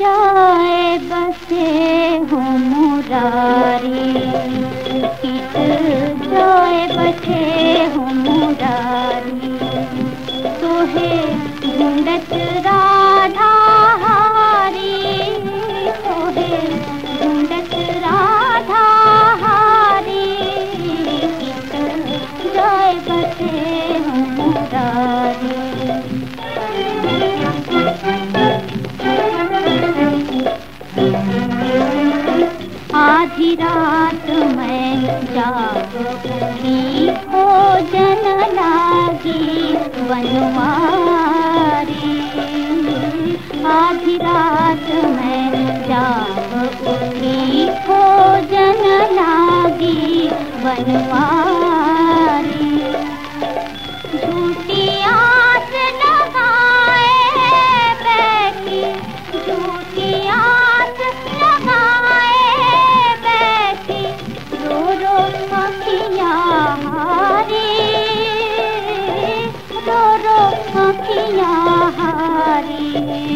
जाए बसे हो मुरा आधी रात मैं जाग उठी हो जन लागी बनवारी आधी रात मैं जाग उठी हो जन लागी बनवारी अखियाँ हारी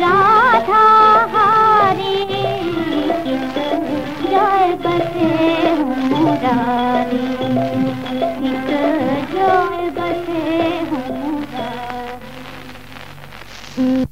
रात ज्ल बसे हारी कल बसे हूं